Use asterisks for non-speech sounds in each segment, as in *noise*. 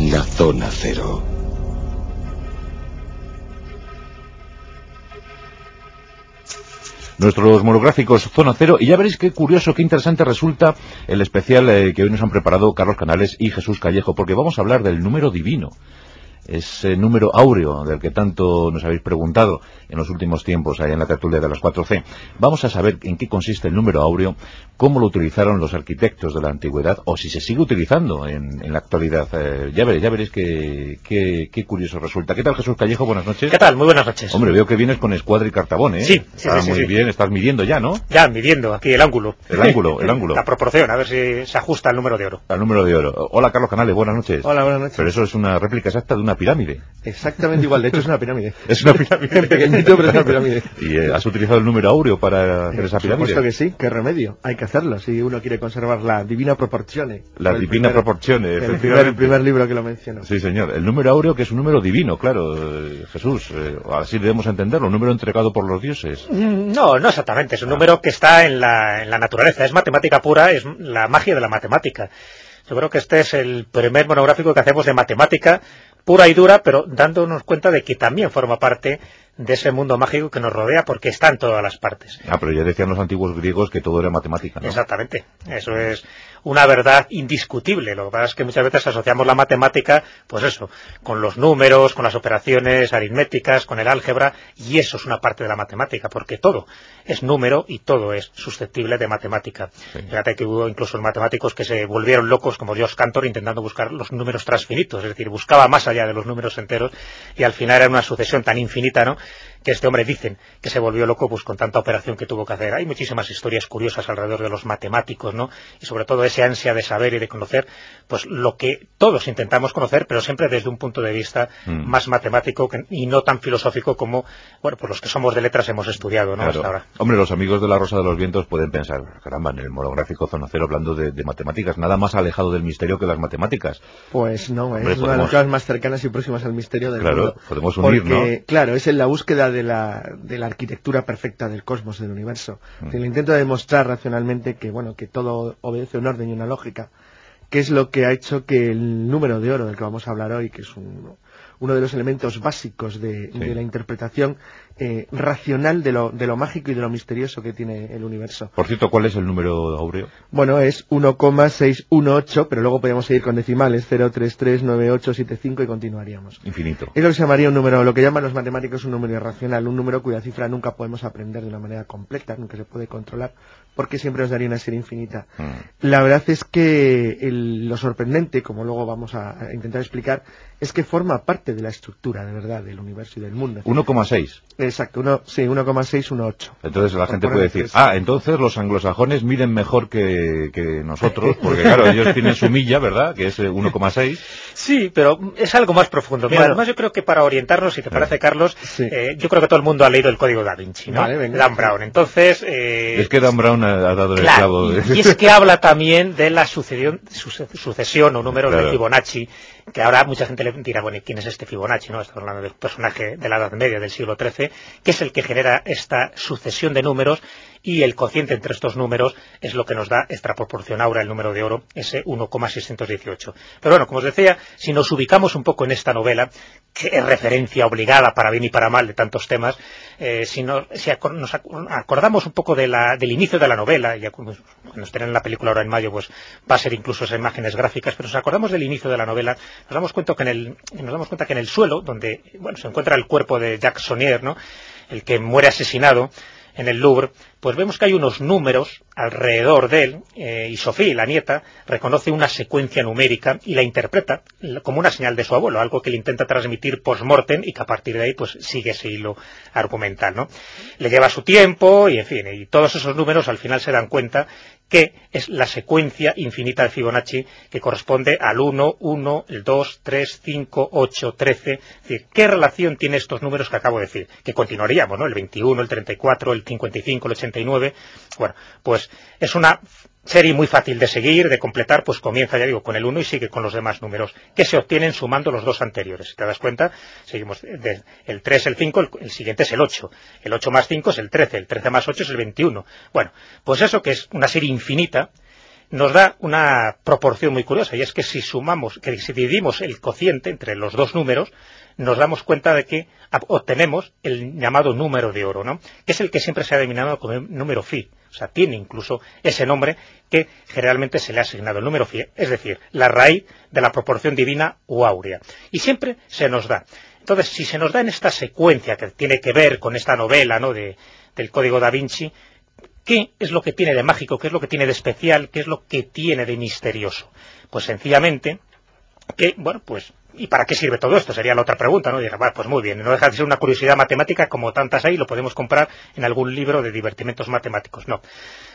La Zona Cero. nuestros monográficos Zona Cero y ya veréis qué curioso, qué interesante resulta el especial eh, que hoy nos han preparado Carlos Canales y Jesús Callejo, porque vamos a hablar del número divino ese número áureo del que tanto nos habéis preguntado en los últimos tiempos ahí en la tertulia de las 4C. Vamos a saber en qué consiste el número áureo, cómo lo utilizaron los arquitectos de la antigüedad o si se sigue utilizando en, la actualidad. Eh, ya veréis, ya veréis qué, curioso resulta. ¿Qué tal Jesús Callejo? Buenas noches. ¿Qué tal? Muy buenas noches. Hombre, veo que vienes con escuadra y cartabón, ¿eh? Sí, sí, Está muy bien, estás midiendo ya, ¿no? Ya, midiendo aquí el ángulo. El ángulo, el ángulo. *laughs* La proporción, a ver si se ajusta al número de oro. Al número de oro. Hola Carlos Canales, buenas noches. Hola, buenas noches. Pero eso es una réplica exacta de una pirámide. Exactamente igual, de hecho es una pirámide. *laughs* Es una *laughs* pirámide. Pequeñito, pero es una pirámide. *laughs* ¿Y eh, has utilizado el número áureo para hacer esa pirámide? Por supuesto que sí, qué remedio. Hay que hacerlo si uno quiere conservar la divina proporción. La divina proporción, efectivamente. El primer, libro que lo mencionó. Sí, señor. El número áureo que es un número divino, claro, eh, Jesús. Eh, así debemos entenderlo, un número entregado por los dioses. Mm, no, no exactamente. Es un número que está en la, en la naturaleza. Es matemática pura, es la magia de la matemática. Yo creo que este es el primer monográfico que hacemos de matemática pura y dura, pero dándonos cuenta de que también forma parte de ese mundo mágico que nos rodea porque está en todas las partes. Ah, pero ya decían los antiguos griegos que todo era matemática, ¿no? Exactamente. Eso es una verdad indiscutible. Lo que pasa es que muchas veces asociamos la matemática, pues eso, con los números, con las operaciones aritméticas, con el álgebra, y eso es una parte de la matemática, porque todo es número y todo es susceptible de matemática. Fíjate que hubo incluso matemáticos que se volvieron locos, como George Cantor, intentando buscar los números transfinitos, es decir, buscaba más allá de los números enteros, y al final era una sucesión tan infinita, ¿no?, que este hombre dicen que se volvió loco pues con tanta operación que tuvo que hacer. Hay muchísimas historias curiosas alrededor de los matemáticos, ¿no? Y sobre todo ese ansia de saber y de conocer, pues lo que todos intentamos conocer, pero siempre desde un punto de vista mm. más matemático y no tan filosófico como, bueno, pues los que somos de letras hemos estudiado, ¿no? Hasta ahora. Hombre, los amigos de la Rosa de los Vientos pueden pensar, caramba, en el monográfico Zona Cero hablando de, matemáticas, nada más alejado del misterio que las matemáticas. Pues no, es una de las cosas más cercanas y próximas al misterio del claro, podemos unir, Porque, Claro, es en la búsqueda de la, de la arquitectura perfecta del cosmos, del universo. Mm. El intento de demostrar racionalmente que, bueno, que todo obedece un orden una lógica, que es lo que ha hecho que el número de oro del que vamos a hablar hoy, que es uno de los elementos básicos de la interpretación, eh, racional de lo, de lo mágico y de lo misterioso que tiene el universo. Por cierto, ¿cuál es el número áureo? Bueno, es 1,618, pero luego podemos seguir con decimales, 0339875 y continuaríamos. Infinito. Es lo que se llamaría un número, lo que llaman los matemáticos un número irracional, un número cuya cifra nunca podemos aprender de una manera completa, nunca se puede controlar, porque siempre nos daría una serie infinita. Mm. La verdad es que lo sorprendente, como luego vamos a, intentar explicar, es que forma parte de la estructura, de verdad, del universo y del mundo. 1,6. Exacto, uno, sí, 1,618. Entonces la gente puede decir, ah, entonces los anglosajones miden mejor que, nosotros, porque claro, ellos tienen su milla, ¿verdad?, que es 1,6. Eh, sí, pero es algo más profundo. Mira, además yo creo que para orientarnos, si te parece, Carlos, eh, yo creo que todo el mundo ha leído el Código da Vinci, ¿no? Dan Brown. Entonces... Eh, es que Dan Brown ha, dado el clavo. Y, es que habla también de la sucesión, sucesión o número de Fibonacci, que ahora mucha gente le dirá, bueno, ¿quién es este Fibonacci? no Estamos hablando de un personaje de la Edad Media, del siglo XIII, que es el que genera esta sucesión de números y el cociente entre estos números es lo que nos da esta proporción ahora el número de oro, ese 1,618. Pero bueno, como os decía, si nos ubicamos un poco en esta novela, que es referencia obligada para bien y para mal de tantos temas, eh, si, nos acordamos un poco del inicio de la novela, ya cuando nos tienen la película ahora en mayo, pues va a ser incluso esas imágenes gráficas, pero nos acordamos del inicio de la novela, nos damos cuenta que en el, nos damos cuenta que en el suelo, donde bueno, se encuentra el cuerpo de Jacques Sonnier, ¿no? el que muere asesinado en el Louvre, pues vemos que hay unos números alrededor de él, eh, y Sofía, la nieta, reconoce una secuencia numérica y la interpreta como una señal de su abuelo, algo que le intenta transmitir post-mortem y que a partir de ahí pues sigue ese hilo argumental, ¿no? Le lleva su tiempo y, en fin, y todos esos números al final se dan cuenta que es la secuencia infinita de Fibonacci que corresponde al 1, 1, el 2, 3, 5, 8, 13. Es decir, ¿qué relación tiene estos números que acabo de decir? Que continuaríamos, ¿no? El 21, el 34, el 55, el 89. Bueno, pues es una serie muy fácil de seguir, de completar, pues comienza, ya digo, con el 1 y sigue con los demás números, que se obtienen sumando los dos anteriores. Si te das cuenta, seguimos del el 3, el 5, el, siguiente es el 8. El 8 más 5 es el 13, el 13 más 8 es el 21. Bueno, pues eso que es una serie infinita, nos da una proporción muy curiosa, y es que si sumamos, que si dividimos el cociente entre los dos números, nos damos cuenta de que obtenemos el llamado número de oro, ¿no? que es el que siempre se ha denominado como número phi. O sea, tiene incluso ese nombre que generalmente se le ha asignado el número phi, es decir, la raíz de la proporción divina o áurea. Y siempre se nos da. Entonces, si se nos da en esta secuencia que tiene que ver con esta novela ¿no? de, del Código da Vinci, ¿qué es lo que tiene de mágico? ¿Qué es lo que tiene de especial? ¿Qué es lo que tiene de misterioso? Pues sencillamente que, bueno, pues ¿Y para qué sirve todo esto? Sería la otra pregunta, ¿no? Y bueno, pues muy bien, no deja de ser una curiosidad matemática como tantas hay, lo podemos comprar en algún libro de divertimentos matemáticos. No.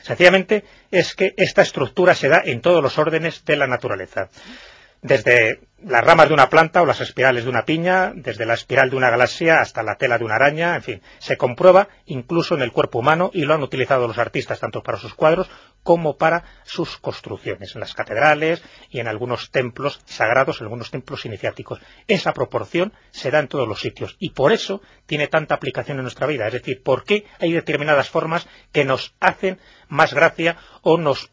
Sencillamente es que esta estructura se da en todos los órdenes de la naturaleza desde las ramas de una planta o las espirales de una piña, desde la espiral de una galaxia hasta la tela de una araña, en fin, se comprueba incluso en el cuerpo humano y lo han utilizado los artistas tanto para sus cuadros como para sus construcciones, en las catedrales y en algunos templos sagrados, en algunos templos iniciáticos. Esa proporción se da en todos los sitios y por eso tiene tanta aplicación en nuestra vida. Es decir, ¿por qué hay determinadas formas que nos hacen más gracia o nos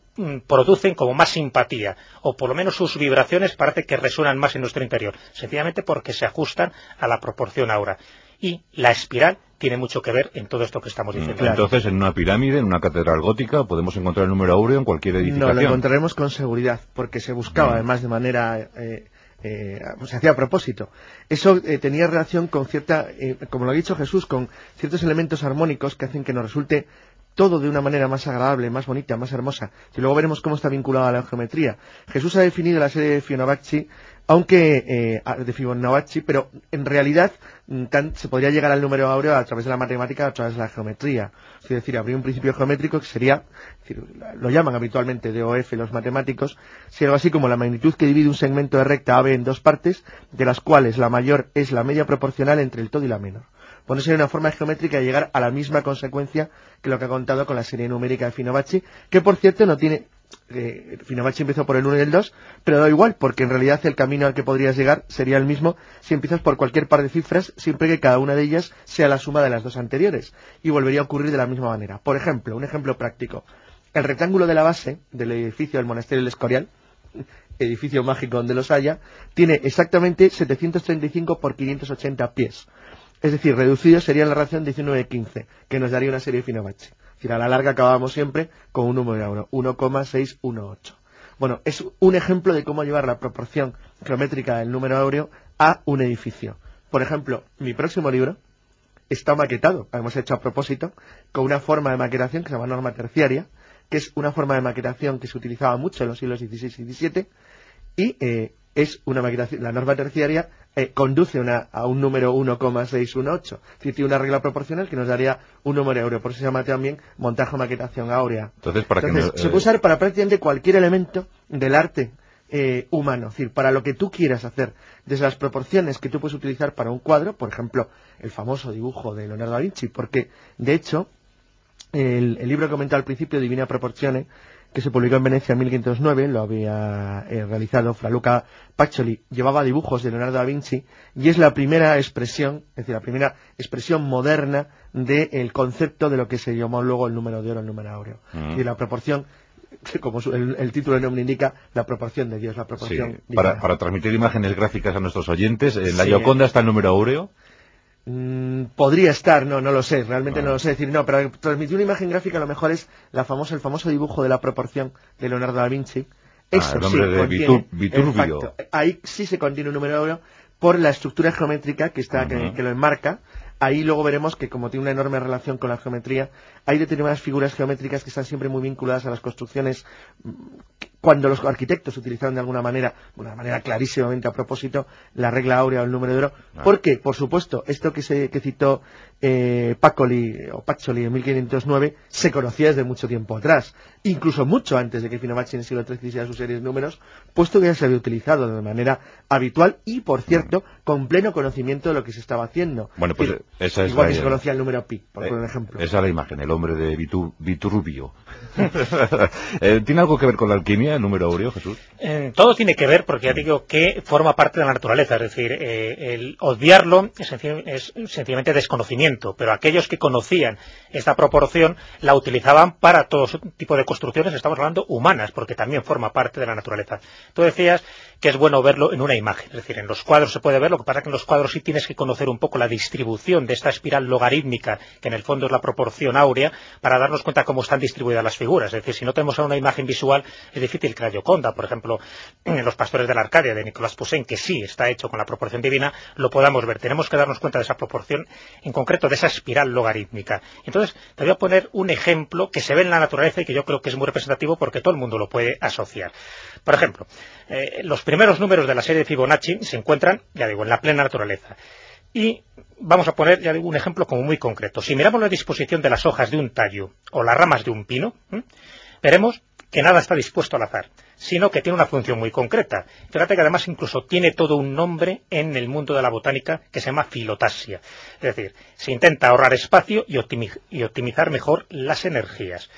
producen como más simpatía, o por lo menos sus vibraciones parece que resuenan más en nuestro interior, sencillamente porque se ajustan a la proporción ahora. Y la espiral tiene mucho que ver en todo esto que estamos diciendo. Entonces, en una pirámide, en una catedral gótica, podemos encontrar el número áureo en cualquier edificación. No, lo encontraremos con seguridad, porque se buscaba, mm. además, de manera... Eh, eh, se hacía a propósito. Eso eh, tenía relación con cierta, como lo ha dicho Jesús, con ciertos elementos armónicos que hacen que nos resulte todo de una manera más agradable, más bonita, más hermosa. Y luego veremos cómo está vinculada a la geometría. Jesús ha definido la serie de Fibonacci, aunque eh, de Fibonacci, pero en realidad mm, se podría llegar al número áureo a través de la matemática, a través de la geometría. Es decir, habría un principio geométrico que sería, lo llaman habitualmente de OF los matemáticos, sería algo así como la magnitud que divide un segmento de recta AB en dos partes, de las cuales la mayor es la media proporcional entre el todo y la menor ponerse una forma geométrica y llegar a la misma consecuencia que lo que ha contado con la serie numérica de Fibonacci, que por cierto no tiene eh, empezó por el 1 y el 2, pero da igual, porque en realidad el camino al que podrías llegar sería el mismo si empiezas por cualquier par de cifras, siempre que cada una de ellas sea la suma de las dos anteriores, y volvería a ocurrir de la misma manera. Por ejemplo, un ejemplo práctico. El rectángulo de la base del edificio del monasterio del Escorial, edificio mágico donde los haya, tiene exactamente 735 por 580 pies. Es decir, reducido sería la ración 19-15, que nos daría una serie de Fibonacci. Es decir, a la larga acabamos siempre con un número 1,618. Bueno, es un ejemplo de cómo llevar la proporción geométrica del número áureo a un edificio. Por ejemplo, mi próximo libro está maquetado, hemos hecho a propósito, con una forma de maquetación que se llama norma terciaria, que es una forma de maquetación que se utilizaba mucho en los siglos XVI y XVII, y eh, es una maquetación, la norma terciaria eh, conduce a un número 1,618. Es decir, tiene una regla proporcional que nos daría un número áureo. Por eso se llama también montaje o maquetación áurea. Entonces, para que se puede eh, usar para prácticamente cualquier elemento del arte eh, humano, es decir, para lo que tú quieras hacer, desde las proporciones que tú puedes utilizar para un cuadro, por ejemplo, el famoso dibujo de Leonardo da Vinci, porque, de hecho, el, el libro que comentaba al principio, Divina Proporciones, que se publicó en Venecia en 1509, lo había eh, realizado Fraluca Paccioli, llevaba dibujos de Leonardo da Vinci y es la primera expresión, es decir, la primera expresión moderna del concepto de lo que se llamó luego el número de oro, el número áureo. Y la proporción *laughs* como el, título del nombre indica, la proporción de Dios, la proporción. para, para, transmitir imágenes gráficas a nuestros oyentes, ¿en la Gioconda está el número áureo? Mm, podría estar, no, no lo sé, realmente no lo sé decir, no, pero transmitir una imagen gráfica a lo mejor es la famosa, el famoso dibulo de la proporción de Leonardo da Vinci. Ah, Eso el de Viturbio. Ahí sí se contiene un número oro por la estructura geométrica que está, que, lo enmarca. Ahí luego veremos que como tiene una enorme relación con la geometría, hay determinadas figuras geométricas que están siempre muy vinculadas a las construcciones cuando los arquitectos utilizaron de alguna manera, de una manera clarísimamente a propósito, la regla áurea o el número de oro, ah. porque, por supuesto, esto que, se, que citó eh, Pacoli o Paccioli en 1509 se conocía desde mucho tiempo atrás, incluso mucho antes de que Fibonacci en el siglo XIII hiciera sus series de números, puesto que ya se había utilizado de manera habitual y, por cierto, con pleno conocimiento de lo que se estaba haciendo. Bueno, pues esa es igual que se conocía el número pi, por eh, ejemplo. Esa es la imagen, el hombre de Vitu, Vitruvio. *laughs* Eh, ¿Tiene algo que ver con la alquimia? Número áureo, Jesús? Eh, todo tiene que ver, porque ya digo que forma parte de la naturaleza, es decir, eh, el obviarlo es, es, sencillamente desconocimiento, pero aquellos que conocían esta proporción la utilizaban para todo tipo de construcciones, estamos hablando humanas, porque también forma parte de la naturaleza. Tú decías que es bueno verlo en una imagen, es decir, en los cuadros se puede ver, lo que pasa es que en los cuadros sí tienes que conocer un poco la distribución de esta espiral logarítmica, que en el fondo es la proporción áurea, para darnos cuenta cómo están distribuidas las figuras. Es decir, si no tenemos una imagen visual, es difícil que la Gioconda, por ejemplo, *clears throat* Los Pastores de la Arcadia, de Nicolás Poussin, que sí está hecho con la proporción divina, lo podamos ver. Tenemos que darnos cuenta de esa proporción, en concreto de esa espiral logarítmica. Entonces, te voy a poner un ejemplo que se ve en la naturaleza y que yo creo que es muy representativo porque todo el mundo lo puede asociar. Por ejemplo, eh, los primeros números de la serie de Fibonacci se encuentran, ya digo, en la plena naturaleza. Y vamos a poner, ya digo, un ejemplo como muy concreto. Si miramos la disposición de las hojas de un tallo o las ramas de un pino, veremos que nada está dispuesto al azar, sino que tiene una función muy concreta. Fíjate que además incluso tiene todo un nombre en el mundo de la botánica que se llama filotasia. Es decir, se intenta ahorrar espacio y optimizar mejor las energías.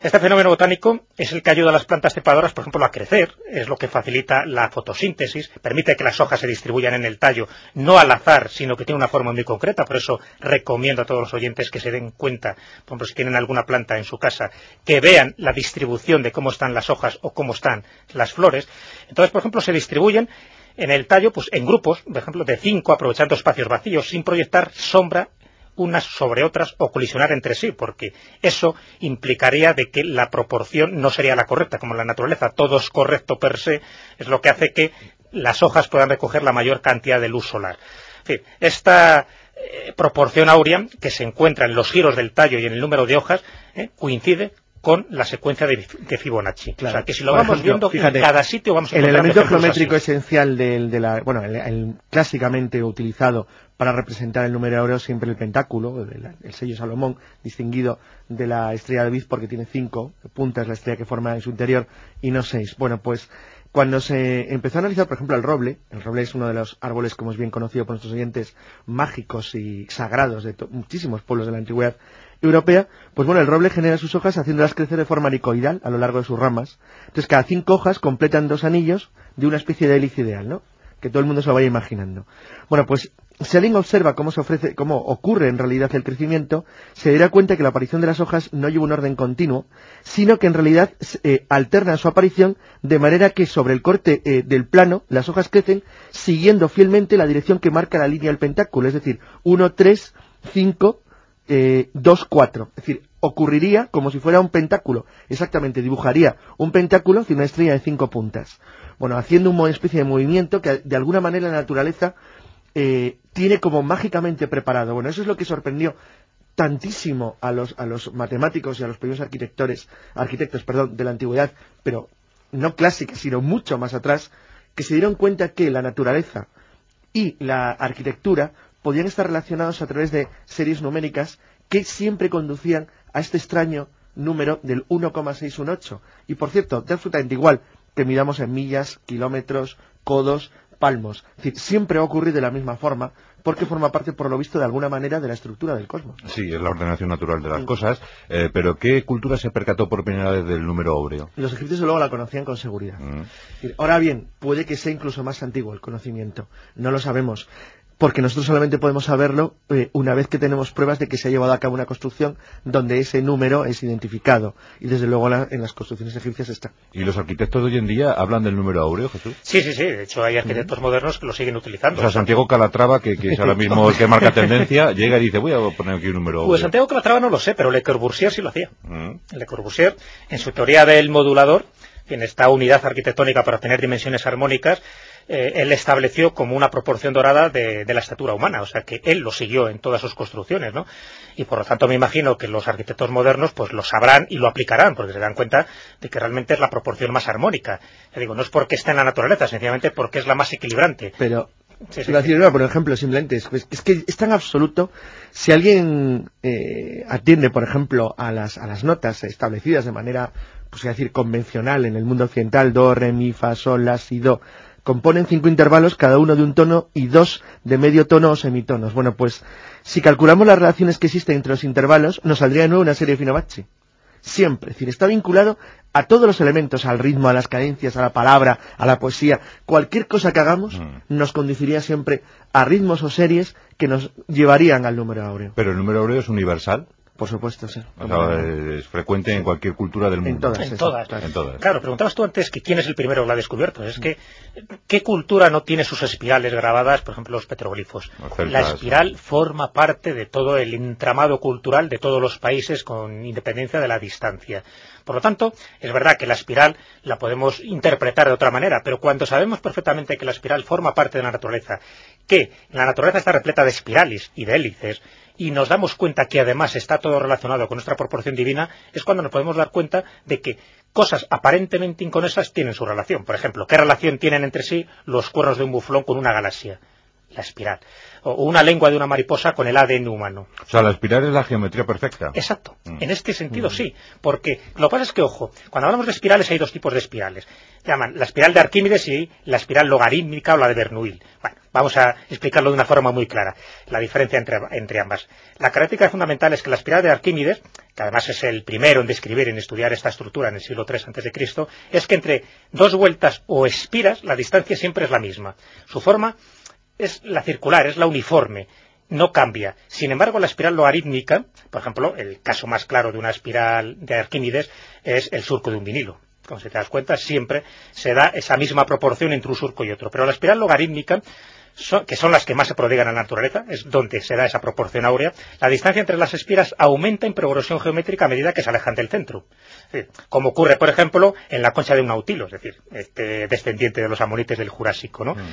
Este fenómeno botánico es el que ayuda a las plantas trepadoras, por ejemplo, a crecer, es lo que facilita la fotosíntesis, permite que las hojas se distribuyan en el tallo, no al azar, sino que tiene una forma muy concreta, por eso recomiendo a todos los oyentes que se den cuenta, por ejemplo, si tienen alguna planta en su casa, que vean la distribución de cómo están las hojas o cómo están las flores. Entonces, por ejemplo, se distribuyen en el tallo, pues en grupos, por ejemplo, de cinco, aprovechando espacios vacíos, sin proyectar sombra unas sobre otras o colisionar entre sí, porque eso implicaría de que la proporción no sería la correcta, como en la naturaleza todo es correcto per se, es lo que hace que las hojas puedan recoger la mayor cantidad de luz solar. esta eh, proporción áurea que se encuentra en los giros del tallo y en el número de hojas eh, coincide con la secuencia de, Fibonacci. O sea, que si lo vamos viendo, en cada sitio vamos a El elemento geométrico esencial del, de la, bueno, el, clásicamente utilizado para representar el número áureo siempre el pentáculo, el, sello Salomón, distinguido de la estrella de David porque tiene cinco puntas la estrella que forma en su interior y no seis. Bueno, pues cuando se empezó a analizar, por ejemplo, el roble, el roble es uno de los árboles, como es bien conocido por nuestros oyentes, mágicos y sagrados de muchísimos pueblos de la antigüedad, europea, pues bueno, el roble genera sus hojas haciéndolas crecer de forma helicoidal a lo largo de sus ramas. Entonces cada cinco hojas completan dos anillos de una especie de hélice ideal, ¿no? Que todo el mundo se lo vaya imaginando. Bueno, pues si alguien observa cómo se ofrece, cómo ocurre en realidad el crecimiento, se dará cuenta que la aparición de las hojas no lleva un orden continuo, sino que en realidad eh, alterna su aparición de manera que sobre el corte eh, del plano las hojas crecen siguiendo fielmente la dirección que marca la línea del pentáculo, es decir, 1, 3, 5, eh, 2-4. Es decir, ocurriría como si fuera un pentáculo. Exactamente, dibujaría un pentáculo y una estrella de cinco puntas. Bueno, haciendo una especie de movimiento que de alguna manera la naturaleza eh, tiene como mágicamente preparado. Bueno, eso es lo que sorprendió tantísimo a los, a los matemáticos y a los primeros arquitectores, arquitectos perdón, de la antigüedad, pero no clásica, sino mucho más atrás, que se dieron cuenta que la naturaleza y la arquitectura podían estar relacionados a través de series numéricas que siempre conducían a este extraño número del 1,618. Y por cierto, de absolutamente igual que midamos en millas, kilómetros, codos, palmos. Es decir, siempre ocurre de la misma forma porque forma parte, por lo visto, de alguna manera de la estructura del cosmos. Sí, es la ordenación natural de las cosas. Eh, pero ¿qué cultura se percató por primera vez del número áureo? Los egipcios luego la conocían con seguridad. Mm. Ahora bien, puede que sea incluso más antiguo el conocimiento. No lo sabemos porque nosotros solamente podemos saberlo eh, una vez que tenemos pruebas de que se ha llevado a cabo una construcción donde ese número es identificado. Y desde luego en las construcciones egipcias está. ¿Y los arquitectos de hoy en día hablan del número áureo, Jesús? Sí, sí, sí. De hecho, hay arquitectos modernos que lo siguen utilizando. O sea, Santiago Calatrava, que, es ahora mismo el que marca tendencia, *laughs* llega y dice, voy a poner aquí un número áureo. Pues Santiago Calatrava no lo sé, pero Le Corbusier sí lo hacía. Le Corbusier, en su teoría del modulador, en esta unidad arquitectónica para tener dimensiones armónicas, eh, él estableció como una proporción dorada de, la estatura humana, o sea que él lo siguió en todas sus construcciones, ¿no? Y por lo tanto me imagino que los arquitectos modernos pues lo sabrán y lo aplicarán, porque se dan cuenta de que realmente es la proporción más armónica. Digo, no es porque está en la naturaleza, sencillamente porque es la más equilibrante. Pero por ejemplo, simplemente es, es, que es tan absoluto. Si alguien eh, atiende, por ejemplo, a las, a las notas establecidas de manera, pues decir, convencional en el mundo occidental, do, re, mi, fa, sol, la, si, do, componen cinco intervalos, cada uno de un tono y dos de medio tono o semitonos. Bueno, pues si calculamos las relaciones que existen entre los intervalos, nos saldría de nuevo una serie de Fibonacci. siempre. Es decir, está vinculado a todos los elementos, al ritmo, a las cadencias, a la palabra, a la poesía. Cualquier cosa que hagamos mm. nos conduciría siempre a ritmos o series que nos llevarían al número áureo. Pero el número áureo es universal. Por supuesto, sí. es frecuente en cualquier cultura del mundo. En todas. En todas. Claro, preguntabas tú antes que quién es el primero que lo ha descubierto. Es que, ¿qué cultura no tiene sus espirales grabadas, por ejemplo, los petroglifos? la espiral forma parte de todo el entramado cultural de todos los países con independencia de la distancia. Por lo tanto, es verdad que la espiral la podemos interpretar de otra manera, pero cuando sabemos perfectamente que la espiral forma parte de la naturaleza, que la naturaleza está repleta de espirales y de hélices, y nos damos cuenta que además está todo relacionado con nuestra proporción divina, es cuando nos podemos dar cuenta de que cosas aparentemente inconexas tienen su relación. Por ejemplo, ¿qué relación tienen entre sí los cuernos de un buflón con una galaxia? La espiral. O una lengua de una mariposa con el ADN humano. O sea, la espiral es la geometría perfecta. Exacto. Mm. En este sentido, mm. sí. Porque lo que pasa es que, ojo, cuando hablamos de espirales hay dos tipos de espirales. Llaman la espiral de Arquímedes y la espiral logarítmica o la de Bernoulli. Bueno, Vamos a explicarlo de una forma muy clara, la diferencia entre, ambas. La característica fundamental es que la espiral de Arquímedes, que además es el primero en describir, en estudiar esta estructura en el siglo III a.C., es que entre dos vueltas o espiras la distancia siempre es la misma. Su forma es la circular, es la uniforme, no cambia. Sin embargo, la espiral logarítmica, por ejemplo, el caso más claro de una espiral de Arquímedes es el surco de un vinilo como si te das cuenta, siempre se da esa misma proporción entre un surco y otro. Pero la espiral logarítmica que son las que más se prodigan en la naturaleza, es donde se da esa proporción áurea, la distancia entre las espiras aumenta en progresión geométrica a medida que se alejan del centro. como ocurre, por ejemplo, en la concha de un nautilo, es decir, este descendiente de los amonites del Jurásico, ¿no? Mm.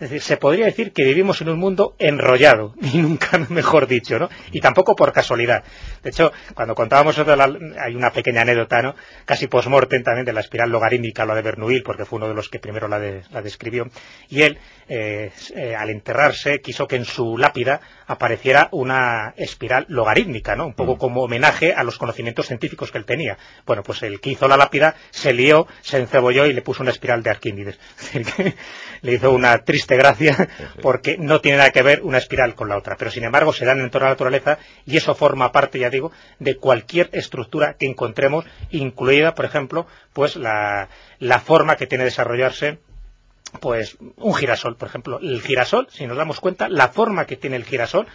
Es decir, se podría decir que vivimos en un mundo enrollado, *laughs* y nunca mejor dicho, ¿no? Y tampoco por casualidad. De hecho, cuando contábamos hay una pequeña anécdota, ¿no? Casi post-mortem también de la espiral logarítmica, la de Bernoulli, porque fue uno de los que primero la, describió. Y él, eh, eh, al enterrarse, quiso que en su lápida apareciera una espiral logarítmica, ¿no? Un poco mm. como homenaje a los conocimientos científicos que él tenía. Bueno, pues el que hizo la lápida se lió, se encebolló y le puso una espiral de Arquímedes. *laughs* le hizo una triste gracia *laughs* porque no tiene nada que ver una espiral con la otra. Pero sin embargo se dan en toda la naturaleza y eso forma parte, ya digo, de cualquier estructura que encontremos, incluida, por ejemplo, pues la, la forma que tiene desarrollarse pues un girasol, por ejemplo. El girasol, si nos damos cuenta, la forma que tiene el girasol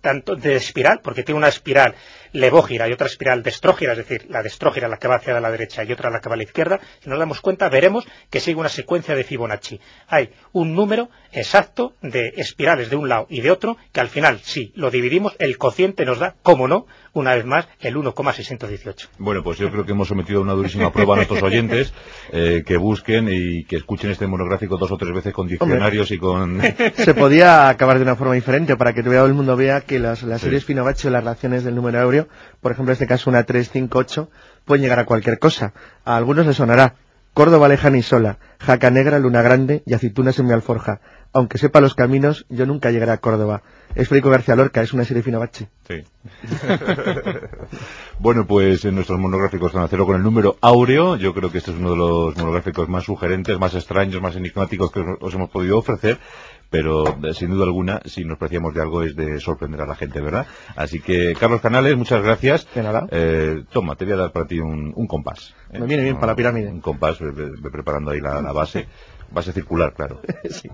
tanto de espiral, porque tiene una espiral levógira y otra espiral destrógira, es decir, la destrógira la que va hacia la derecha y otra la que va a la izquierda, si nos damos cuenta veremos que sigue una secuencia de Fibonacci. Hay un número exacto de espirales de un lado y de otro que al final, si lo dividimos, el cociente nos da, como no, una vez más, el 1,618. Bueno, pues yo creo que hemos sometido a una durísima prueba a nuestros oyentes *laughs* eh, que busquen y que escuchen este monográfico dos o tres veces con diccionarios y con... *laughs* Se podía acabar de una forma diferente para que todo el mundo vea que las, series Fibonacci o las relaciones del número áureo por ejemplo en este caso una 358, pueden llegar a cualquier cosa. A algunos les sonará Córdoba lejana y sola, Jaca Negra, Luna Grande y aceitunas en mi alforja. Aunque sepa los caminos, yo nunca llegaré a Córdoba. Es Federico García Lorca, es una serie Finovache. Sí. *laughs* bueno, pues en nuestros monográficos van a hacerlo con el número áureo. Yo creo que este es uno de los monográficos más sugerentes, más extraños, más enigmáticos que os hemos podido ofrecer pero eh, sin duda alguna, si nos preciamos de algo es de sorprender a la gente, ¿verdad? Así que, Carlos Canales, muchas gracias. De nada. Eh, toma, te voy a dar para ti un, compás. Me viene bien para la pirámide. Un compás, preparando ahí la, la base. *laughs* Base circular, claro. *laughs* sí.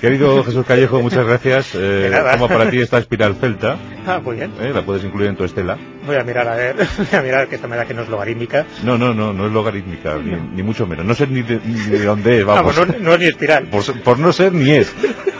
Querido Jesús Callejo, muchas gracias. Eh, como para ti esta espiral celta. Ah, muy bien. Eh, la puedes incluir en tu estela. Voy a mirar a ver, *laughs* voy a mirar que esta me da que no es logarítmica. No, no, no, no es logarítmica, ni, mucho menos. No sé ni de, dónde es, vamos. no, no, es ni espiral. Por, por no ser ni es. *laughs*